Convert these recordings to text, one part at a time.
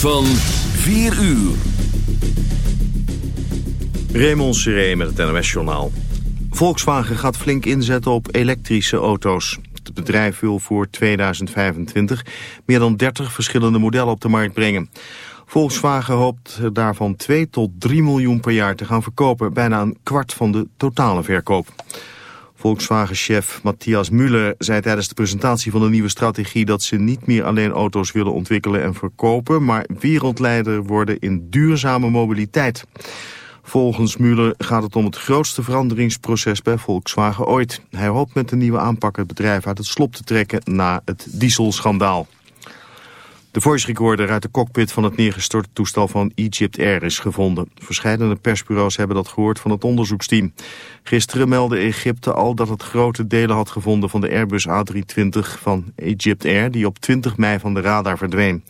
Van 4 uur. Raymond Seré met het NOS-journaal. Volkswagen gaat flink inzetten op elektrische auto's. Het bedrijf wil voor 2025 meer dan 30 verschillende modellen op de markt brengen. Volkswagen hoopt daarvan 2 tot 3 miljoen per jaar te gaan verkopen, bijna een kwart van de totale verkoop. Volkswagen-chef Matthias Müller zei tijdens de presentatie van de nieuwe strategie dat ze niet meer alleen auto's willen ontwikkelen en verkopen, maar wereldleider worden in duurzame mobiliteit. Volgens Müller gaat het om het grootste veranderingsproces bij Volkswagen ooit. Hij hoopt met de nieuwe aanpak het bedrijf uit het slop te trekken na het dieselschandaal. De voice recorder uit de cockpit van het neergestorte toestel van Egypt Air is gevonden. Verscheidene persbureaus hebben dat gehoord van het onderzoeksteam. Gisteren meldde Egypte al dat het grote delen had gevonden van de Airbus A320 van Egypt Air... die op 20 mei van de radar verdween.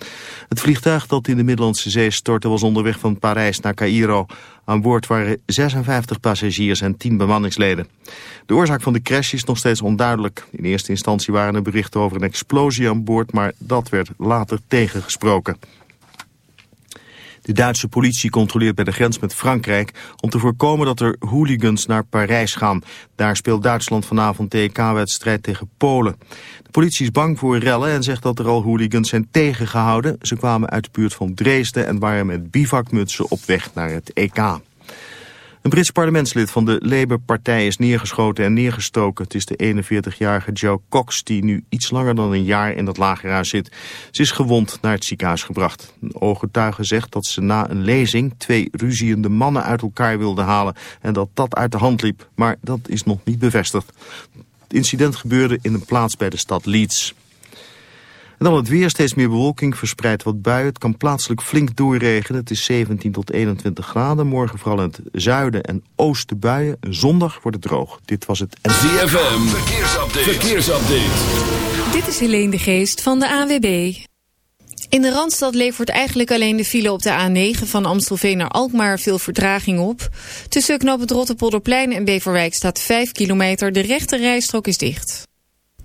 Het vliegtuig dat in de Middellandse Zee stortte was onderweg van Parijs naar Cairo. Aan boord waren 56 passagiers en 10 bemanningsleden. De oorzaak van de crash is nog steeds onduidelijk. In eerste instantie waren er berichten over een explosie aan boord, maar dat werd later tegengesproken. De Duitse politie controleert bij de grens met Frankrijk om te voorkomen dat er hooligans naar Parijs gaan. Daar speelt Duitsland vanavond TK-wedstrijd tegen Polen. De politie is bang voor rellen en zegt dat er al hooligans zijn tegengehouden. Ze kwamen uit de buurt van Dresden en waren met bivakmutsen op weg naar het EK. Een Brits parlementslid van de Labour-partij is neergeschoten en neergestoken. Het is de 41-jarige Joe Cox die nu iets langer dan een jaar in dat lagerhuis zit. Ze is gewond naar het ziekenhuis gebracht. Een ooggetuige zegt dat ze na een lezing twee ruziende mannen uit elkaar wilde halen en dat dat uit de hand liep. Maar dat is nog niet bevestigd. Het incident gebeurde in een plaats bij de stad Leeds. En dan het weer, steeds meer bewolking, verspreid wat buien. Het kan plaatselijk flink doorregenen. Het is 17 tot 21 graden. Morgen vooral in het zuiden en oosten buien. Zondag wordt het droog. Dit was het... ZFM, verkeersupdate. verkeersupdate. Dit is Helene de Geest van de AWB. In de Randstad levert eigenlijk alleen de file op de A9 van Amstelveen naar Alkmaar veel vertraging op. Tussen knop het Rotterpolderplein en Beverwijk staat 5 kilometer. De rechte rijstrook is dicht.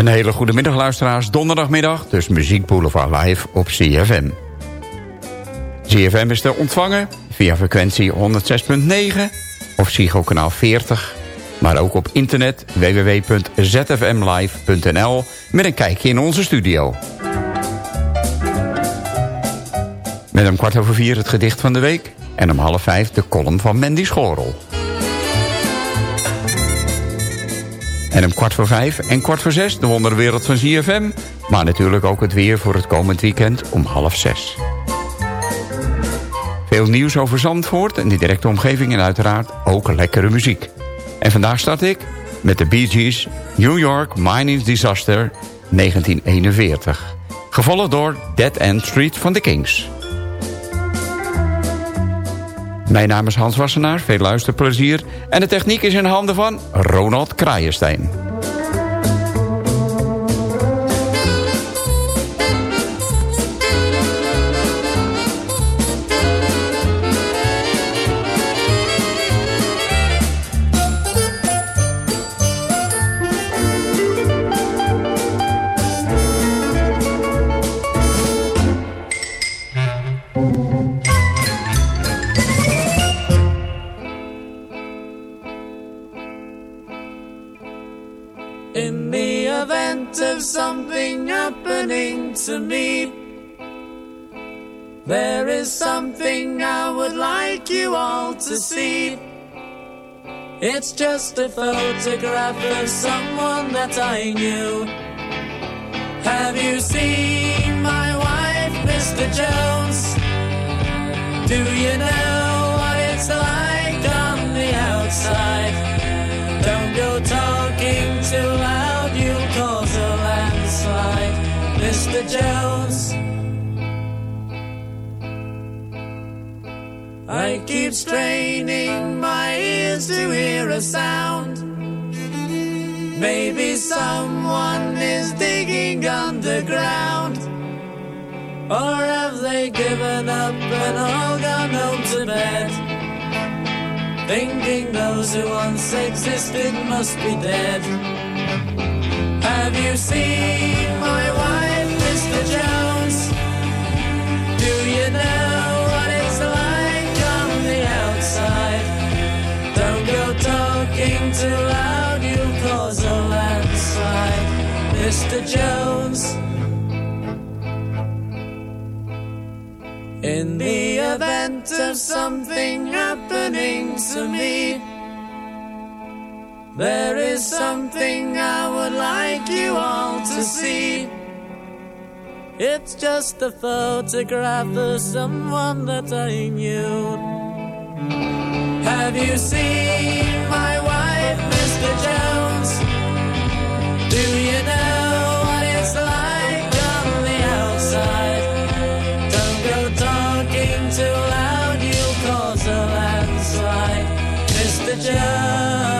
Een hele goede middag luisteraars, donderdagmiddag, dus Muziek Boulevard live op CFM. CFM is te ontvangen via frequentie 106.9 of Psycho kanaal 40, maar ook op internet www.zfmlive.nl met een kijkje in onze studio. Met om kwart over vier het gedicht van de week en om half vijf de column van Mandy Schorel. En om kwart voor vijf en kwart voor zes de wonderwereld van ZFM. Maar natuurlijk ook het weer voor het komend weekend om half zes. Veel nieuws over Zandvoort en de directe omgeving en uiteraard ook lekkere muziek. En vandaag start ik met de Bee Gees New York Mining Disaster 1941. Gevolgd door Dead End Street van de Kings. Mijn naam is Hans Wassenaar, veel luisterplezier... en de techniek is in handen van Ronald Kraaienstein. To me. There is something I would like you all to see. It's just a photograph of someone that I knew. Have you seen my wife, Mr. Jones? Do you know what it's like on the outside? Don't go talking too loud, Mr. Jones. I keep straining my ears to hear a sound. Maybe someone is digging underground. Or have they given up and all gone home to bed? Thinking those who once existed must be dead. Have you seen my wife, too loud, you'll cause a landslide, Mr. Jones. In the event of something happening to me, there is something I would like you all to see. It's just a photograph of someone that I knew. Have you seen my wife, Mr. Jones? Do you know what it's like on the outside? Don't go talking too loud, you'll cause a landslide, Mr. Jones.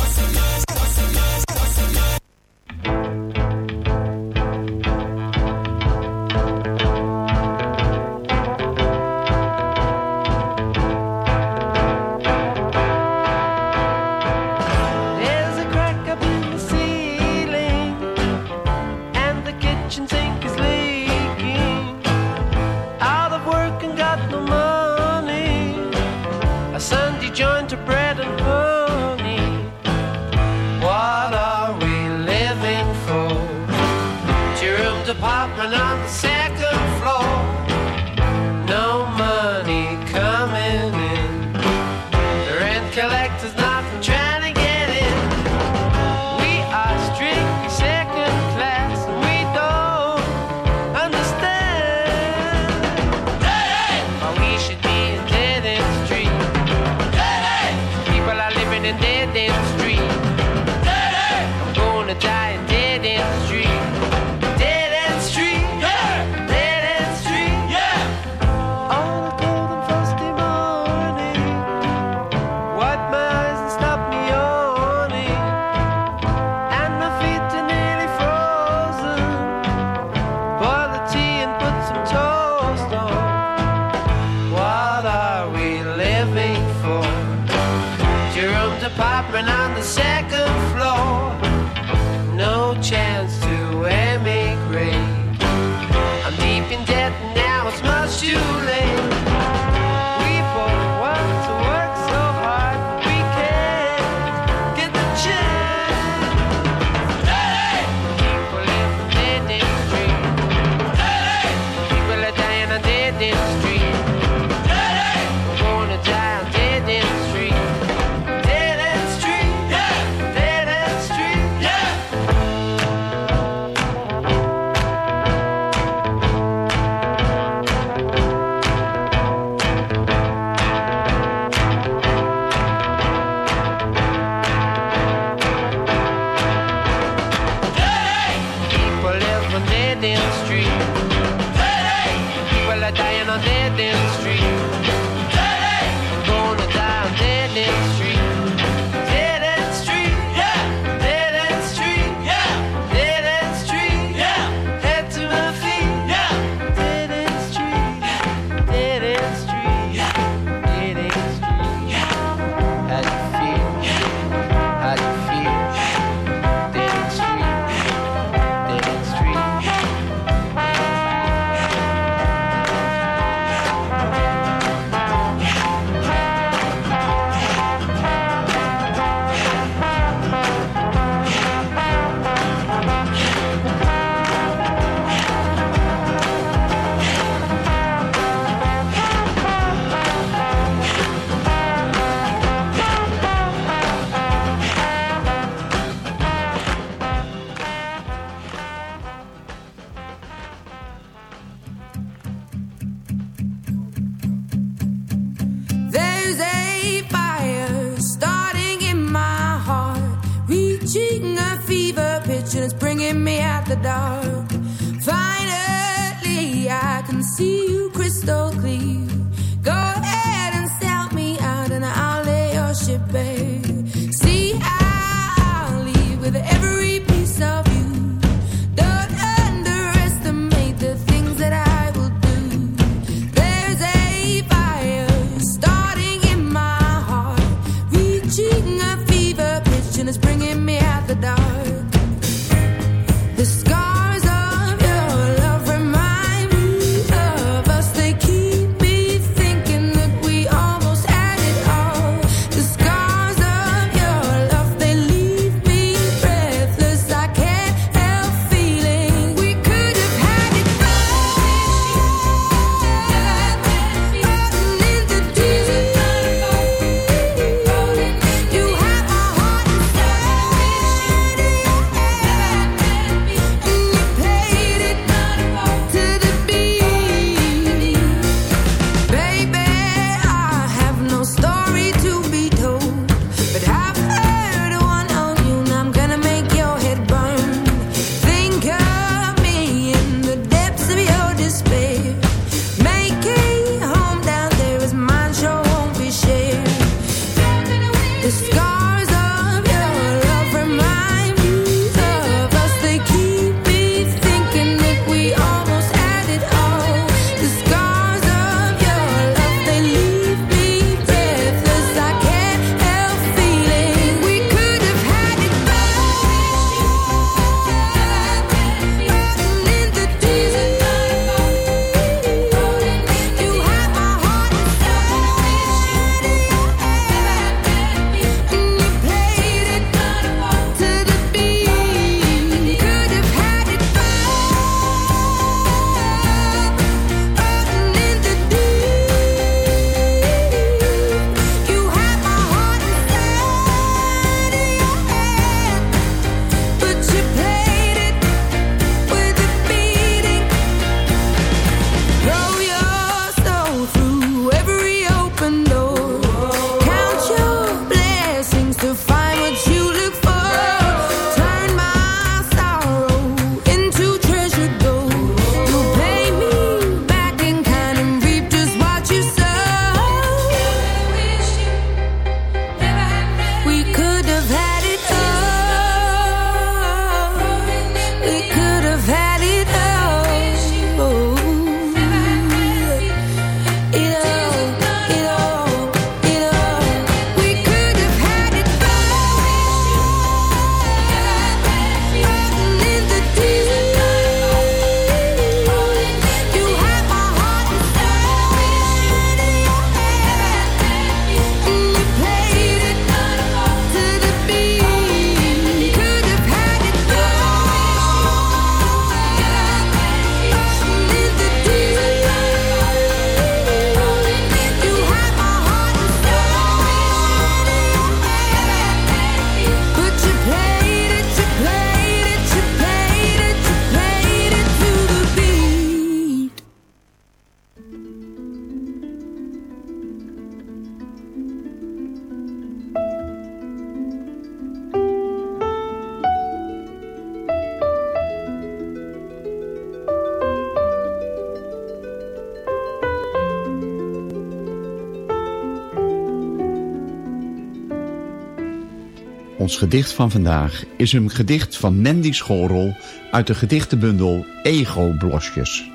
gedicht van vandaag is een gedicht van Mandy Schorel uit de gedichtenbundel Ego-blosjes.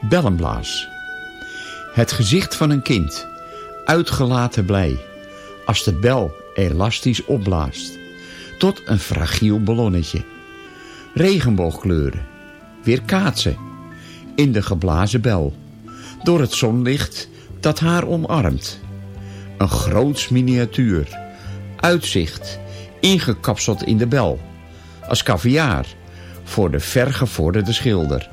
Bellenblaas. Het gezicht van een kind, uitgelaten blij, als de bel elastisch opblaast, tot een fragiel ballonnetje. Regenboogkleuren, weer kaatsen, in de geblazen bel, door het zonlicht dat haar omarmt. Een groots miniatuur, uitzicht ingekapseld in de bel. Als caviar voor de vergevorderde schilder.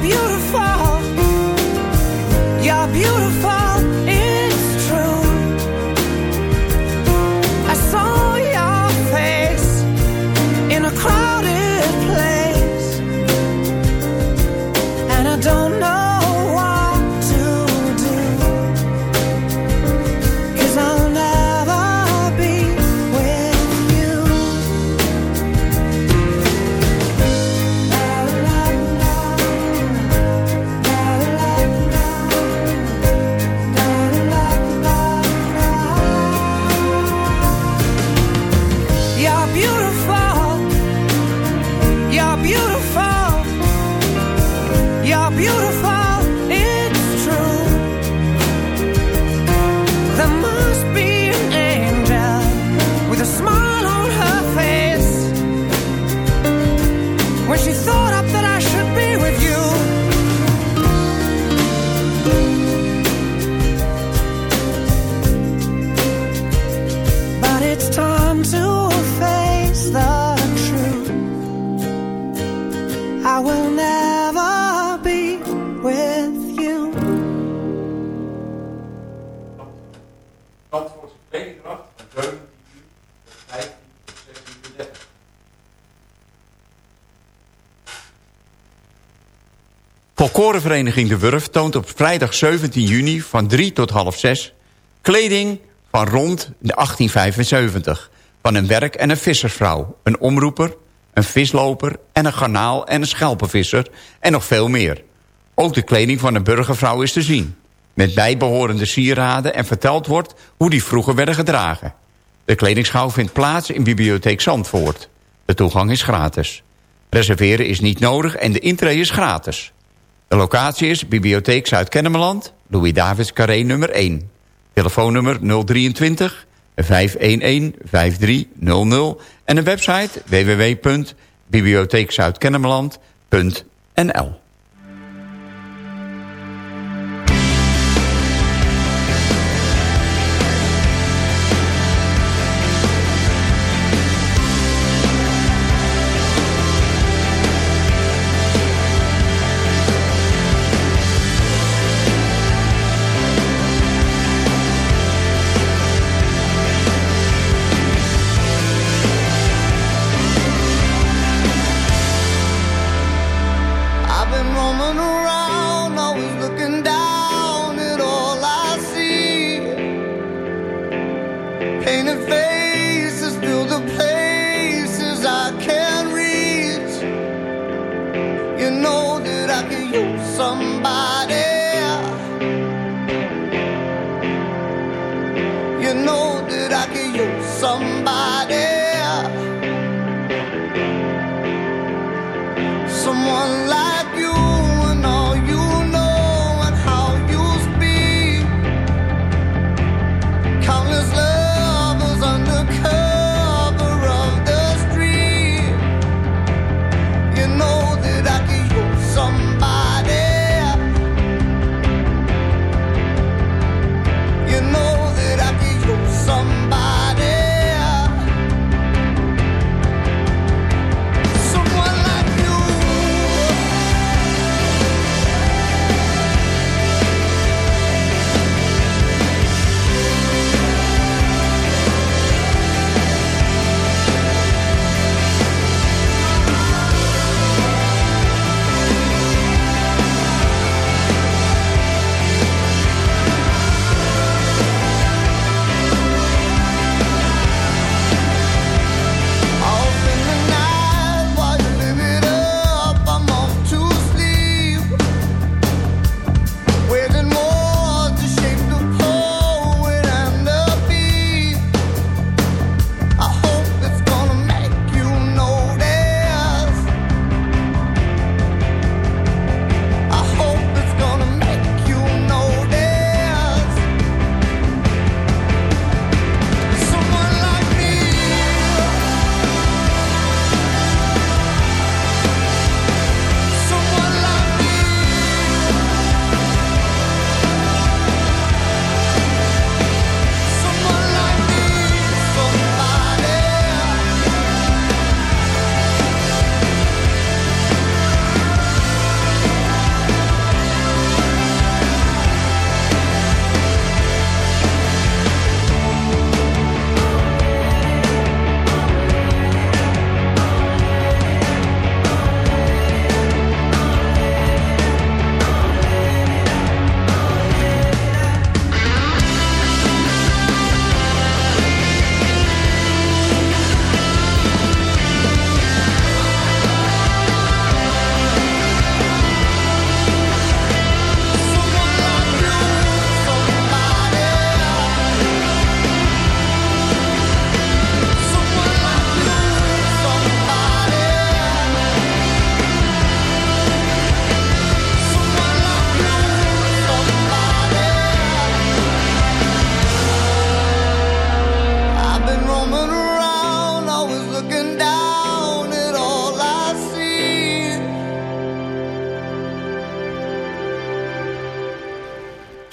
beautiful. Korenvereniging De Wurf toont op vrijdag 17 juni van 3 tot half 6... kleding van rond de 1875 van een werk- en een vissersvrouw, een omroeper, een visloper... en een garnaal en een schelpenvisser en nog veel meer. Ook de kleding van een burgervrouw is te zien... met bijbehorende sieraden en verteld wordt hoe die vroeger werden gedragen. De kledingschouw vindt plaats in Bibliotheek Zandvoort. De toegang is gratis. Reserveren is niet nodig en de intree is gratis. De locatie is Bibliotheek Zuid-Kennemerland, Louis Davids Carré nummer 1. Telefoonnummer 023 511 5300 en een website www.bibliotheekzuidkennemerland.nl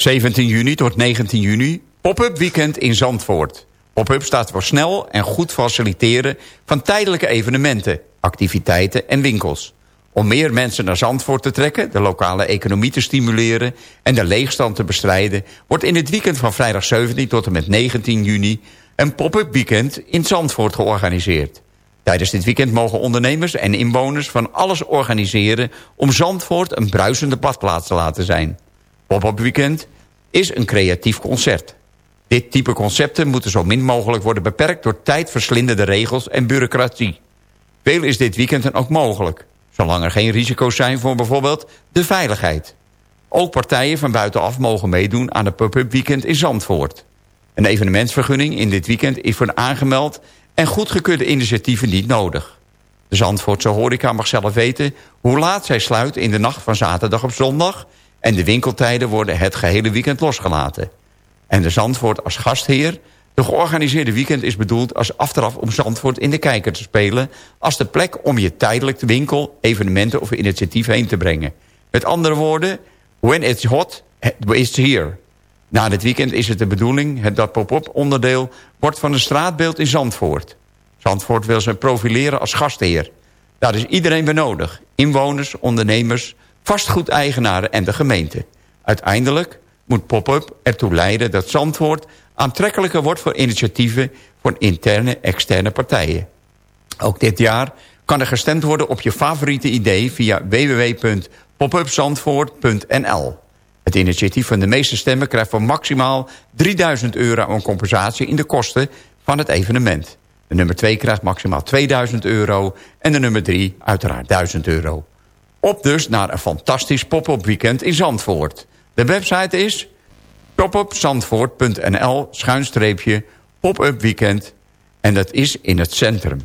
17 juni tot 19 juni, pop-up weekend in Zandvoort. Pop-up staat voor snel en goed faciliteren van tijdelijke evenementen, activiteiten en winkels. Om meer mensen naar Zandvoort te trekken, de lokale economie te stimuleren en de leegstand te bestrijden, wordt in het weekend van vrijdag 17 tot en met 19 juni een pop-up weekend in Zandvoort georganiseerd. Tijdens dit weekend mogen ondernemers en inwoners van alles organiseren om Zandvoort een bruisende badplaats te laten zijn. Pop-up weekend is een creatief concert. Dit type concepten moeten zo min mogelijk worden beperkt door tijdverslindende regels en bureaucratie. Veel is dit weekend dan ook mogelijk, zolang er geen risico's zijn voor bijvoorbeeld de veiligheid. Ook partijen van buitenaf mogen meedoen aan de pop-up weekend in Zandvoort. Een evenementsvergunning in dit weekend is voor aangemeld en goedgekeurde initiatieven niet nodig. De Zandvoortse horeca mag zelf weten hoe laat zij sluit in de nacht van zaterdag op zondag... en de winkeltijden worden het gehele weekend losgelaten. En de Zandvoort als gastheer... de georganiseerde weekend is bedoeld als aftraf om Zandvoort in de kijker te spelen... als de plek om je tijdelijk de winkel, evenementen of initiatief heen te brengen. Met andere woorden, when it's hot, it's here... Na dit weekend is het de bedoeling het dat pop-up onderdeel wordt van een straatbeeld in Zandvoort. Zandvoort wil zich profileren als gastheer. Daar is iedereen bij nodig. Inwoners, ondernemers, vastgoedeigenaren en de gemeente. Uiteindelijk moet pop-up ertoe leiden dat Zandvoort aantrekkelijker wordt voor initiatieven voor interne externe partijen. Ook dit jaar kan er gestemd worden op je favoriete idee via www.popupzandvoort.nl. Het initiatief van de meeste stemmen krijgt voor maximaal 3000 euro aan compensatie in de kosten van het evenement. De nummer 2 krijgt maximaal 2000 euro en de nummer 3 uiteraard 1000 euro. Op dus naar een fantastisch pop-up weekend in Zandvoort. De website is popupzandvoort.nl schuinstreepje pop-up weekend en dat is in het centrum.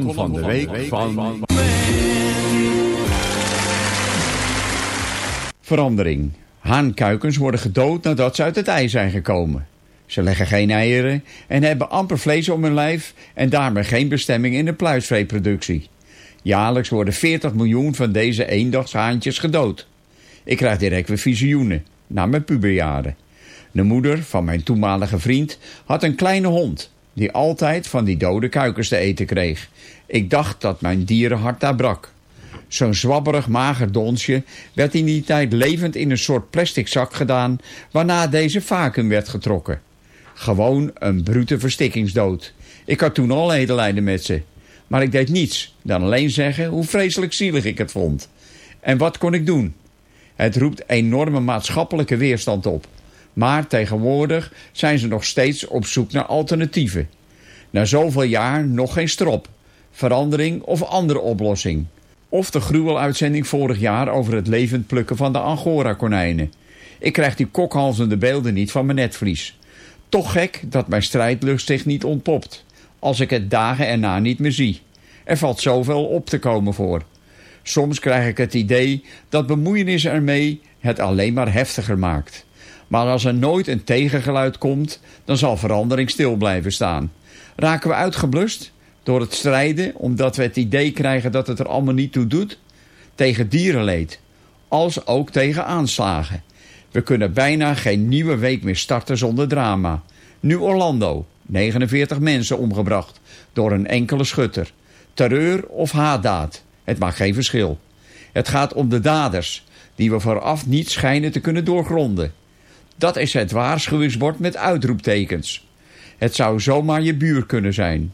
Van de week van... Verandering. Haankuikens worden gedood nadat ze uit het ei zijn gekomen. Ze leggen geen eieren en hebben amper vlees om hun lijf en daarmee geen bestemming in de pluisveeproductie. Jaarlijks worden 40 miljoen van deze eendagshaantjes gedood. Ik krijg direct weer visioenen, na mijn puberjaren. De moeder van mijn toenmalige vriend had een kleine hond... die altijd van die dode kuikens te eten kreeg. Ik dacht dat mijn dierenhart daar brak. Zo'n zwabberig mager donsje werd in die tijd levend in een soort plastic zak gedaan... waarna deze vacuüm werd getrokken. Gewoon een brute verstikkingsdood. Ik had toen al medelijden met ze. Maar ik deed niets dan alleen zeggen hoe vreselijk zielig ik het vond. En wat kon ik doen? Het roept enorme maatschappelijke weerstand op. Maar tegenwoordig zijn ze nog steeds op zoek naar alternatieven. Na zoveel jaar nog geen strop, verandering of andere oplossing. Of de gruweluitzending vorig jaar over het levend plukken van de Angora-konijnen. Ik krijg die kokhalzende beelden niet van mijn netvlies. Toch gek dat mijn strijdlust zich niet ontpopt. Als ik het dagen erna niet meer zie. Er valt zoveel op te komen voor. Soms krijg ik het idee dat bemoeienis ermee het alleen maar heftiger maakt. Maar als er nooit een tegengeluid komt, dan zal verandering stil blijven staan. Raken we uitgeblust door het strijden omdat we het idee krijgen dat het er allemaal niet toe doet? Tegen dierenleed, als ook tegen aanslagen. We kunnen bijna geen nieuwe week meer starten zonder drama. Nu Orlando, 49 mensen omgebracht door een enkele schutter. Terreur of haatdaad, het maakt geen verschil. Het gaat om de daders, die we vooraf niet schijnen te kunnen doorgronden. Dat is het waarschuwingsbord met uitroeptekens. Het zou zomaar je buur kunnen zijn.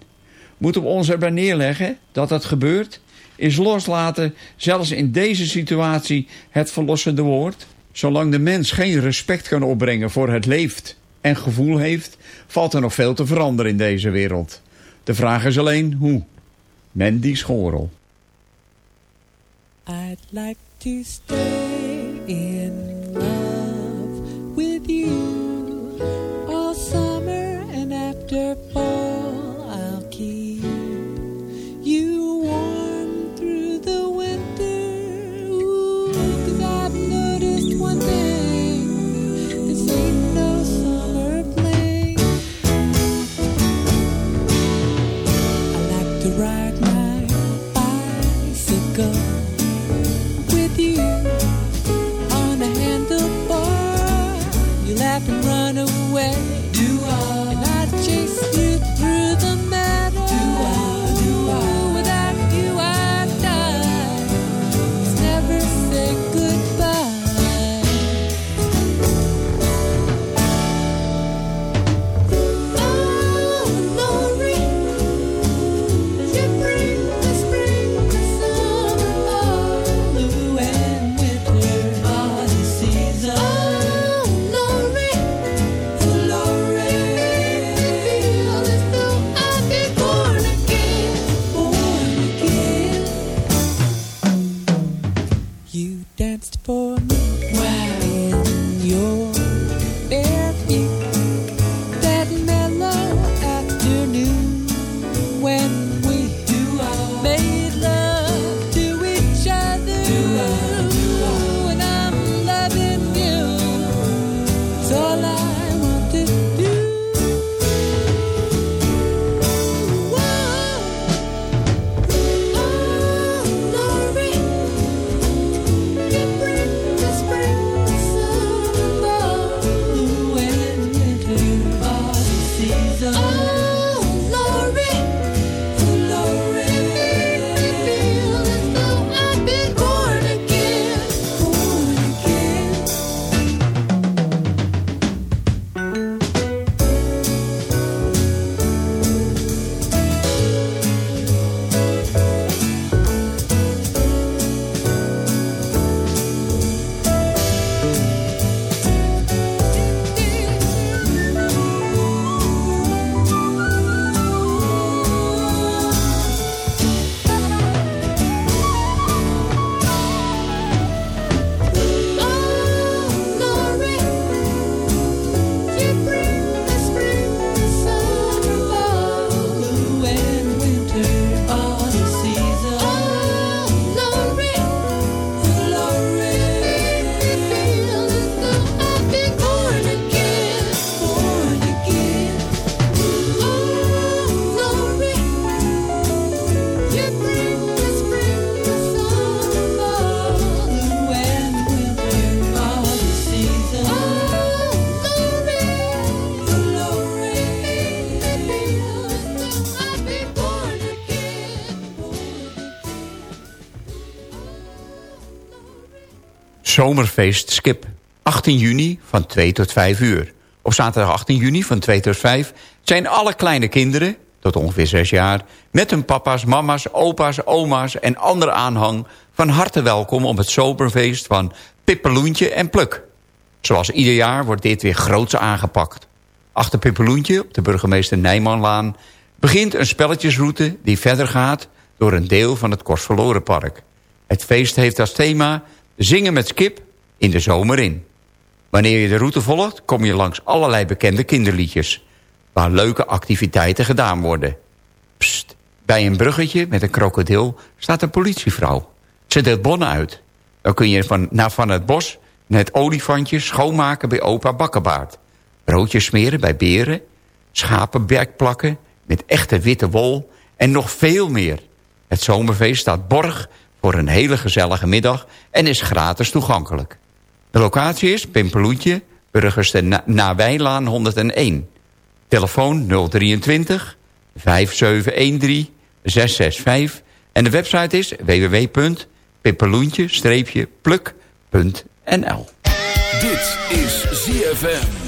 Moeten we ons erbij neerleggen dat dat gebeurt? Is loslaten, zelfs in deze situatie, het verlossende woord? Zolang de mens geen respect kan opbrengen voor het leeft en gevoel heeft, valt er nog veel te veranderen in deze wereld. De vraag is alleen hoe. Mandy Schorel. I'd like to stay in zomerfeest Skip. 18 juni van 2 tot 5 uur. Op zaterdag 18 juni van 2 tot 5 zijn alle kleine kinderen, tot ongeveer 6 jaar... met hun papa's, mama's, opa's, oma's en andere aanhang... van harte welkom op het zomerfeest van Pippeloentje en Pluk. Zoals ieder jaar wordt dit weer groots aangepakt. Achter Pippeloentje, op de burgemeester Nijmanlaan... begint een spelletjesroute die verder gaat... door een deel van het Kostverlorenpark. Het feest heeft als thema Zingen met Skip in de zomer in. Wanneer je de route volgt, kom je langs allerlei bekende kinderliedjes... waar leuke activiteiten gedaan worden. Pst, bij een bruggetje met een krokodil staat een politievrouw. Ze deelt bonnen uit. Dan kun je van, naar van het bos met olifantjes schoonmaken bij opa Bakkenbaard. Broodjes smeren bij beren, schapenberk plakken met echte witte wol en nog veel meer. Het zomerfeest staat borg voor een hele gezellige middag en is gratis toegankelijk. De locatie is Pimpeloentje, Burgers Na Nawijlaan 101. Telefoon 023 5713 665 en de website is www.pimpeloentje-pluk.nl Dit is ZFM.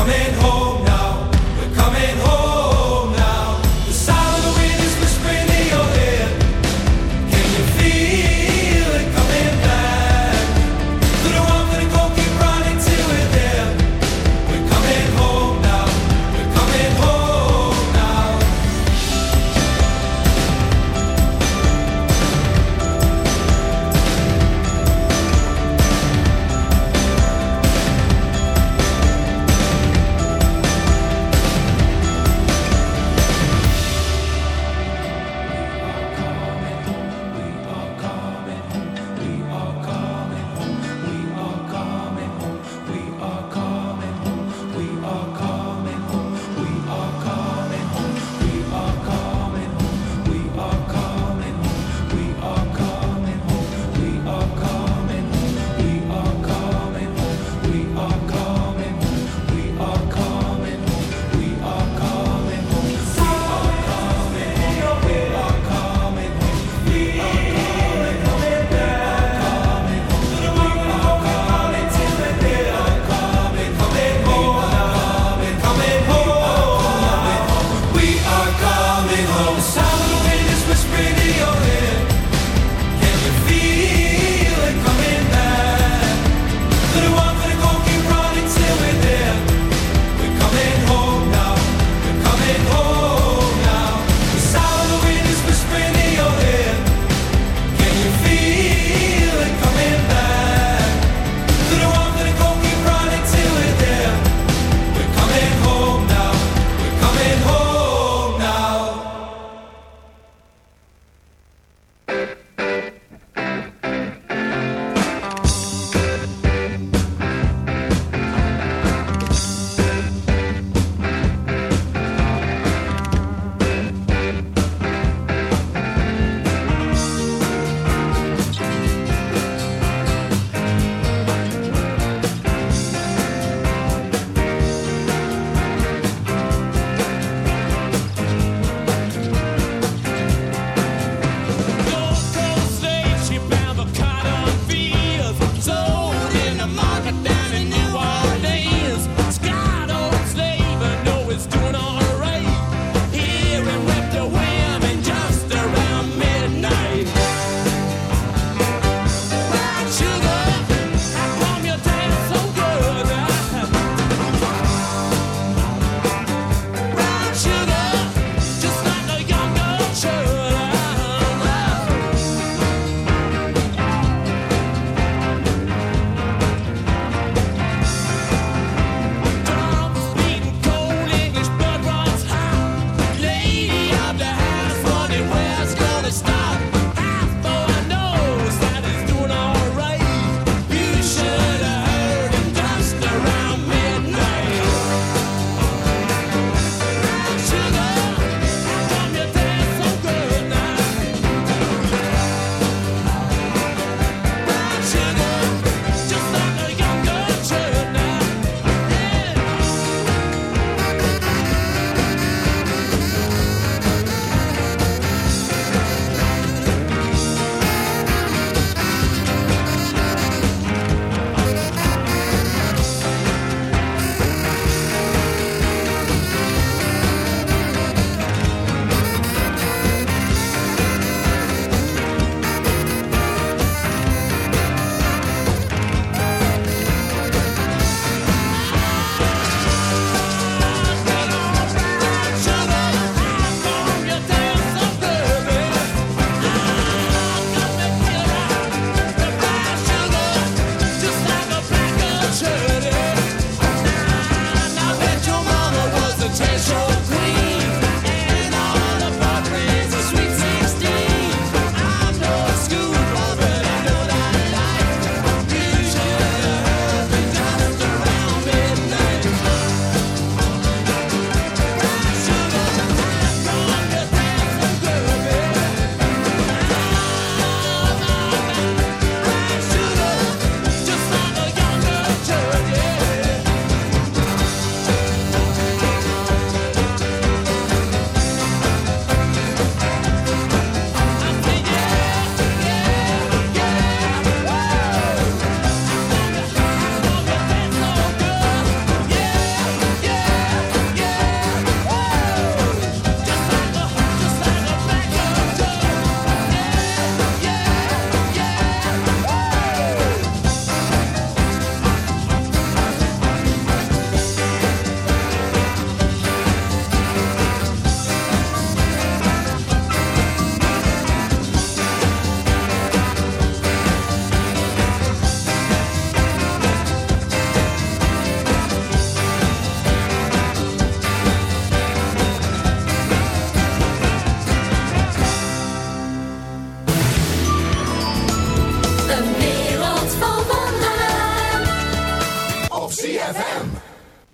coming home.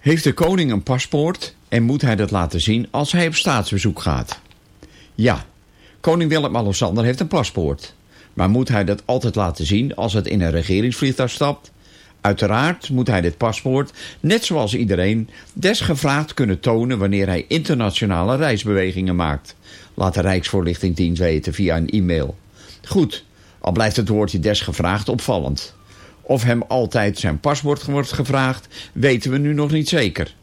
Heeft de koning een paspoort en moet hij dat laten zien als hij op staatsbezoek gaat? Ja, koning Willem-Alexander heeft een paspoort. Maar moet hij dat altijd laten zien als het in een regeringsvliegtuig stapt? Uiteraard moet hij dit paspoort, net zoals iedereen, desgevraagd kunnen tonen wanneer hij internationale reisbewegingen maakt. Laat de Rijksvoorlichtingdienst weten via een e-mail. Goed, al blijft het woordje desgevraagd opvallend. Of hem altijd zijn paspoort wordt gevraagd, weten we nu nog niet zeker.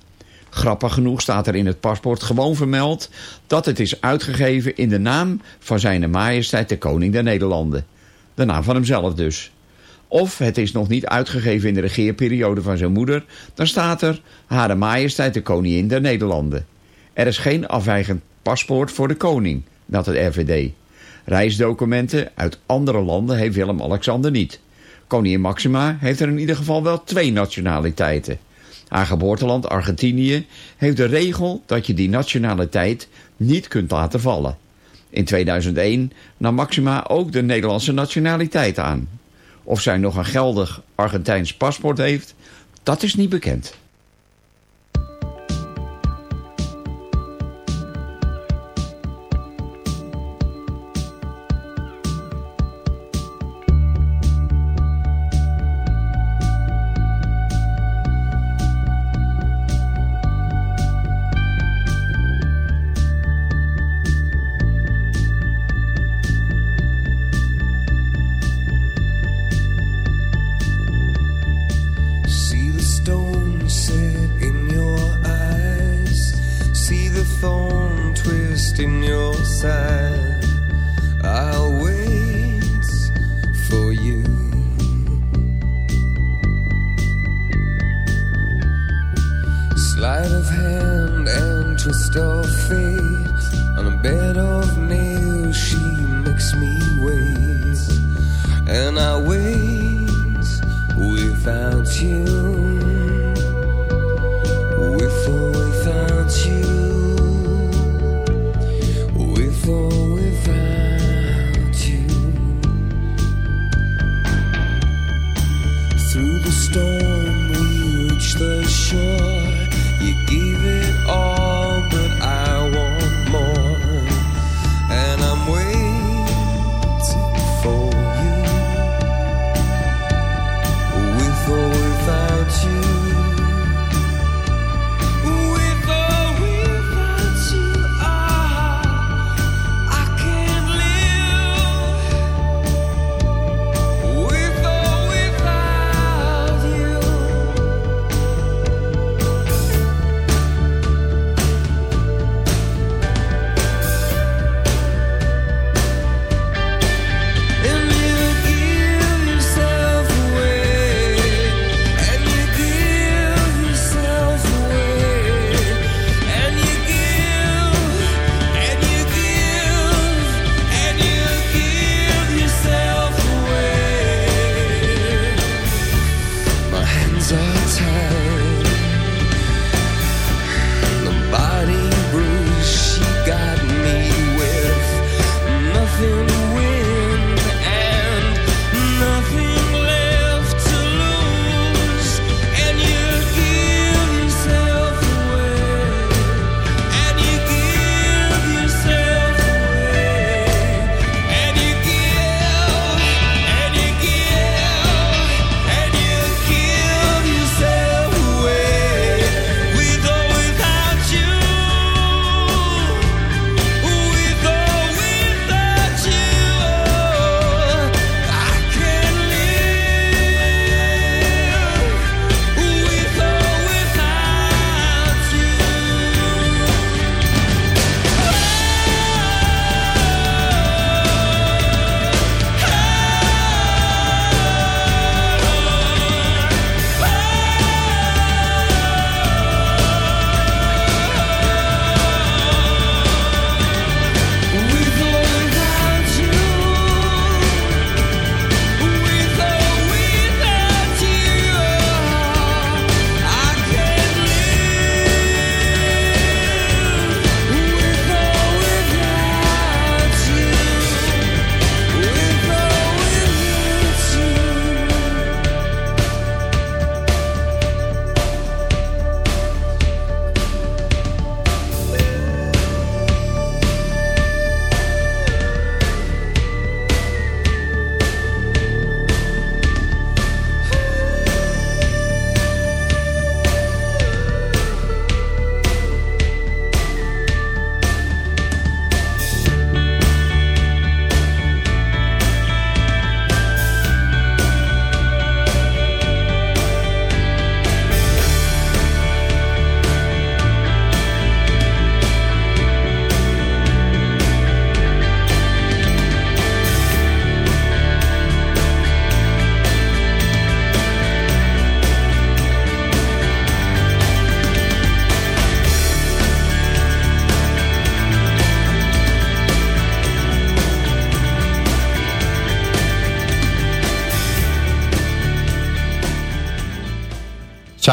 Grappig genoeg staat er in het paspoort gewoon vermeld dat het is uitgegeven in de naam van zijn majesteit de koning der Nederlanden. De naam van hemzelf dus. Of het is nog niet uitgegeven in de regeerperiode van zijn moeder, dan staat er Hare Majesteit de Koningin der Nederlanden. Er is geen afwijkend paspoort voor de koning, dat het RVD. Reisdocumenten uit andere landen heeft Willem-Alexander niet. Koningin Maxima heeft er in ieder geval wel twee nationaliteiten. Haar geboorteland Argentinië heeft de regel dat je die nationaliteit niet kunt laten vallen. In 2001 nam Maxima ook de Nederlandse nationaliteit aan. Of zij nog een geldig Argentijns paspoort heeft, dat is niet bekend. Side.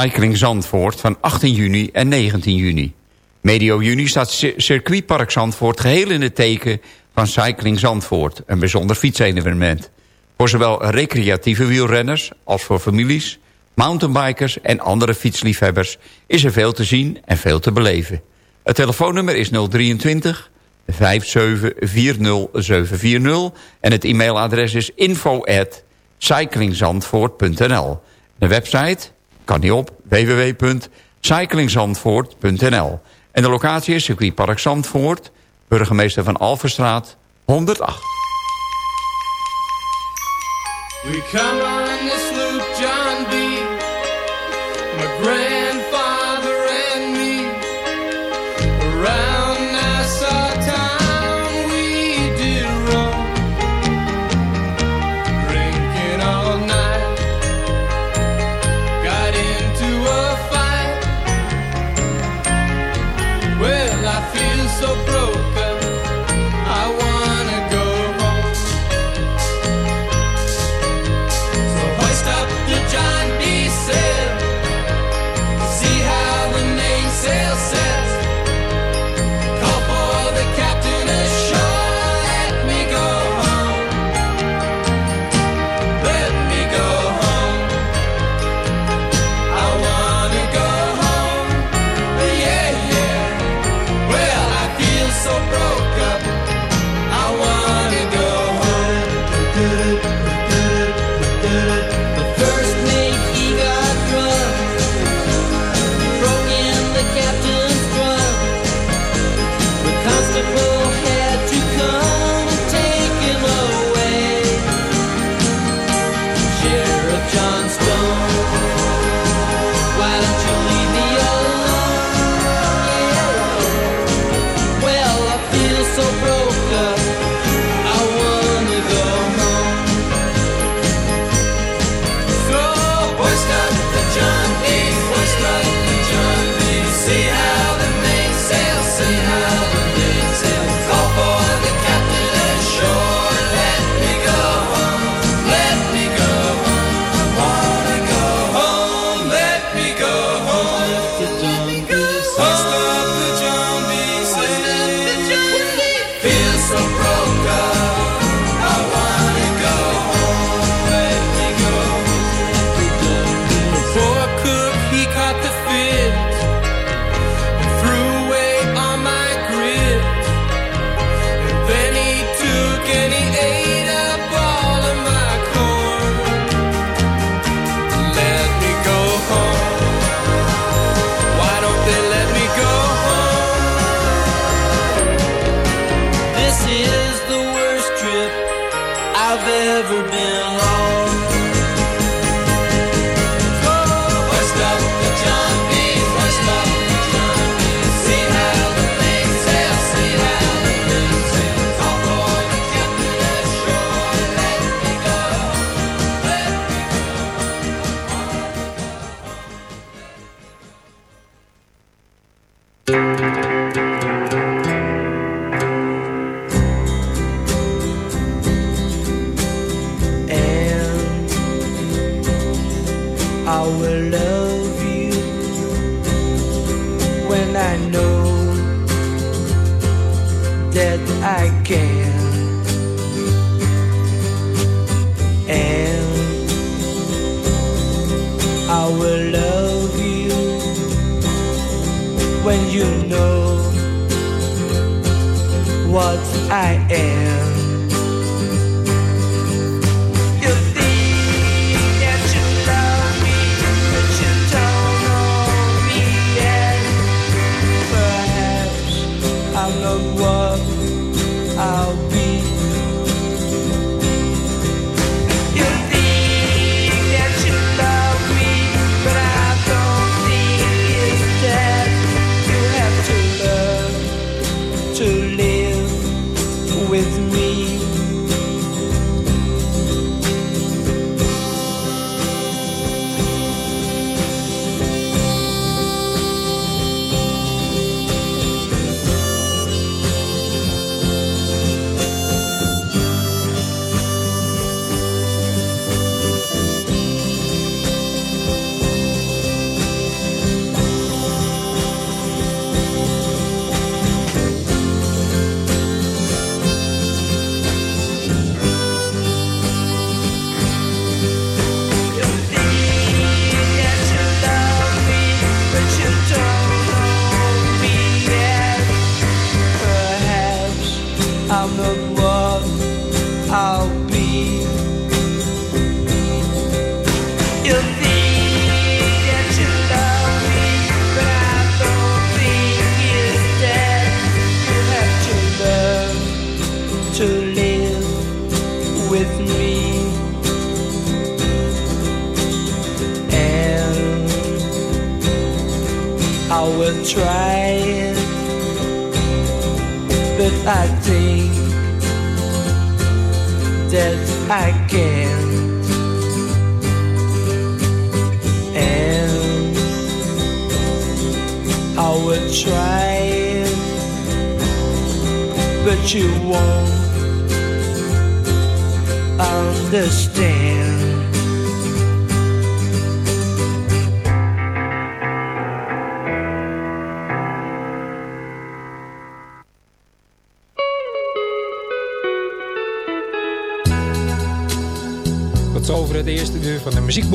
Cycling Zandvoort van 18 juni en 19 juni. Medio juni staat Circuitpark Zandvoort geheel in het teken van Cycling Zandvoort. Een bijzonder fietsevenement. Voor zowel recreatieve wielrenners als voor families, mountainbikers en andere fietsliefhebbers... is er veel te zien en veel te beleven. Het telefoonnummer is 023 5740740 en het e-mailadres is info at cyclingzandvoort.nl. De website kan niet op www.cyclingzandvoort.nl. En de locatie is circuitpark Zandvoort, burgemeester van Alverstraat 108. We come on this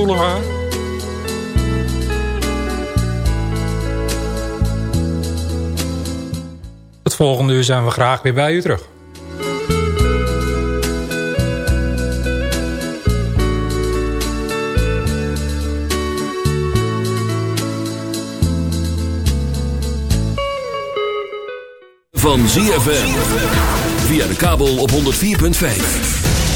Muziekboulevard. Het volgende uur zijn we graag weer bij u terug. Van ZFM. Via de kabel op 104.5.